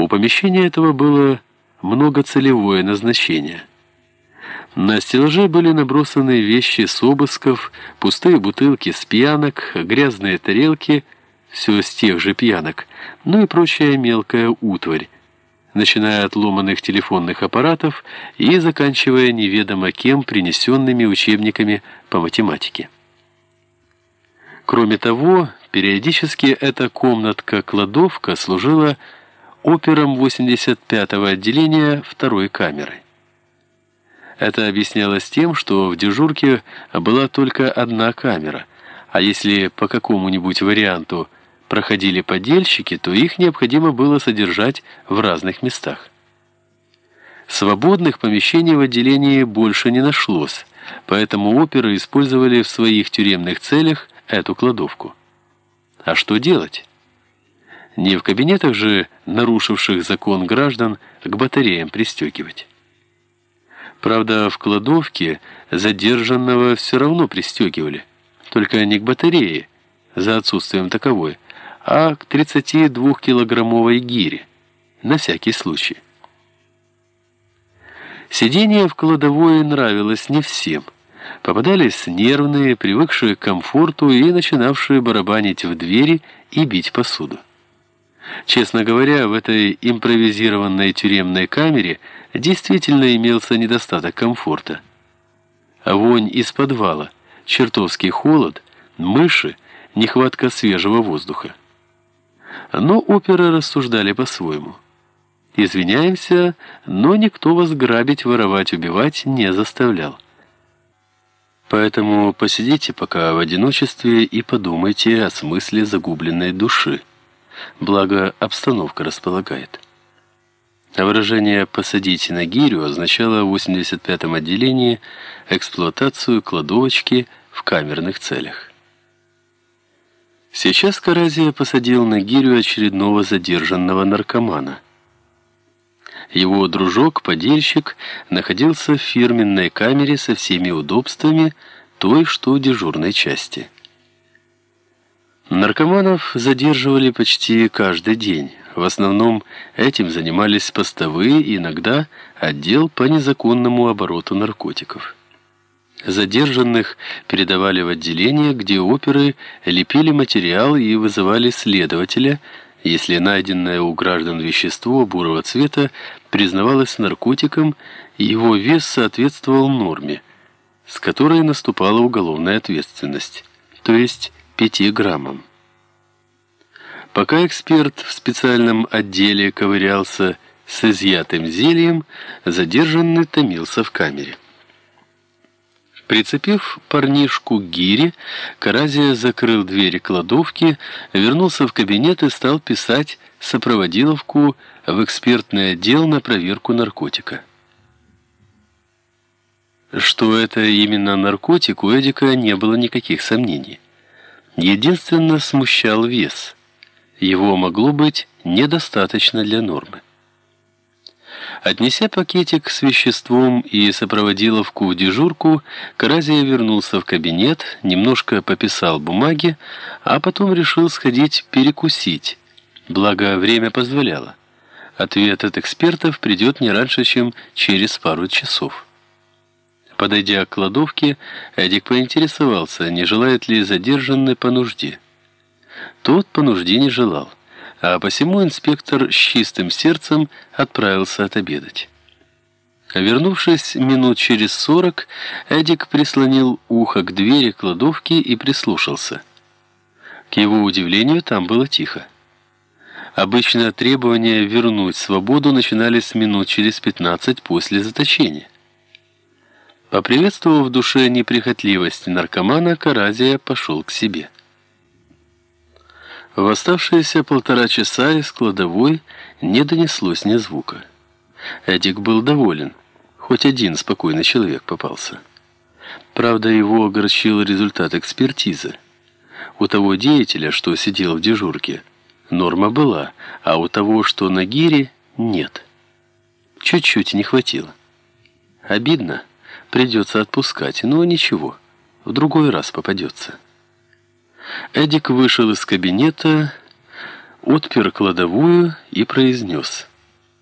У помещения этого было многоцелевое назначение. На стеллаже были набросаны вещи с обысков, пустые бутылки с пьянок, грязные тарелки, все с тех же пьянок, ну и прочая мелкая утварь, начиная от ломаных телефонных аппаратов и заканчивая неведомо кем принесенными учебниками по математике. Кроме того, периодически эта комнатка-кладовка служила опером 85-го отделения второй камеры. Это объяснялось тем, что в дежурке была только одна камера, а если по какому-нибудь варианту проходили подельщики, то их необходимо было содержать в разных местах. Свободных помещений в отделении больше не нашлось, поэтому оперы использовали в своих тюремных целях эту кладовку. А что делать? Не в кабинетах же нарушивших закон граждан к батареям пристегивать. Правда, в кладовке задержанного все равно пристегивали, только не к батарее, за отсутствием таковой, а к 32-килограммовой гире, на всякий случай. Сидение в кладовой нравилось не всем. Попадались нервные, привыкшие к комфорту и начинавшие барабанить в двери и бить посуду. Честно говоря, в этой импровизированной тюремной камере действительно имелся недостаток комфорта. Вонь из подвала, чертовский холод, мыши, нехватка свежего воздуха. Но оперы рассуждали по-своему. Извиняемся, но никто вас грабить, воровать, убивать не заставлял. Поэтому посидите пока в одиночестве и подумайте о смысле загубленной души благо обстановка располагает. Выражение «посадить на гирю» означало в 85-м отделении эксплуатацию кладовочки в камерных целях. Сейчас Каразия посадил на гирю очередного задержанного наркомана. Его дружок-подельщик находился в фирменной камере со всеми удобствами той, что дежурной части. Наркоманов задерживали почти каждый день. В основном этим занимались постовые, иногда отдел по незаконному обороту наркотиков. Задержанных передавали в отделение, где оперы лепили материал и вызывали следователя, если найденное у граждан вещество бурого цвета признавалось наркотиком, его вес соответствовал норме, с которой наступала уголовная ответственность, то есть 5 граммам. Пока эксперт в специальном отделе ковырялся с изъятым зельем, задержанный томился в камере. Прицепив парнишку к гире, Каразия закрыл двери кладовки, вернулся в кабинет и стал писать сопроводиловку в экспертный отдел на проверку наркотика. Что это именно наркотик, у Эдика не было никаких сомнений. Единственно смущал вес. Его могло быть недостаточно для нормы. Отнеся пакетик с веществом и сопроводиловку в дежурку, Каразия вернулся в кабинет, немножко пописал бумаги, а потом решил сходить перекусить, благо время позволяло. Ответ от экспертов придет не раньше, чем через пару часов. Подойдя к кладовке, Эдик поинтересовался, не желает ли задержанный по нужде. Тот по нужде не желал, а посему инспектор с чистым сердцем отправился отобедать. Вернувшись минут через сорок, Эдик прислонил ухо к двери кладовки и прислушался. К его удивлению, там было тихо. Обычно требования вернуть свободу начинались минут через пятнадцать после заточения. Поприветствовав в душе неприхотливость наркомана, Каразия пошел к себе. В оставшиеся полтора часа из кладовой не донеслось ни звука. Эдик был доволен, хоть один спокойный человек попался. Правда, его огорчил результат экспертизы. У того деятеля, что сидел в дежурке, норма была, а у того, что на гире, нет. Чуть-чуть не хватило. Обидно. Придется отпускать, но ничего, в другой раз попадется. Эдик вышел из кабинета, отпер кладовую и произнес –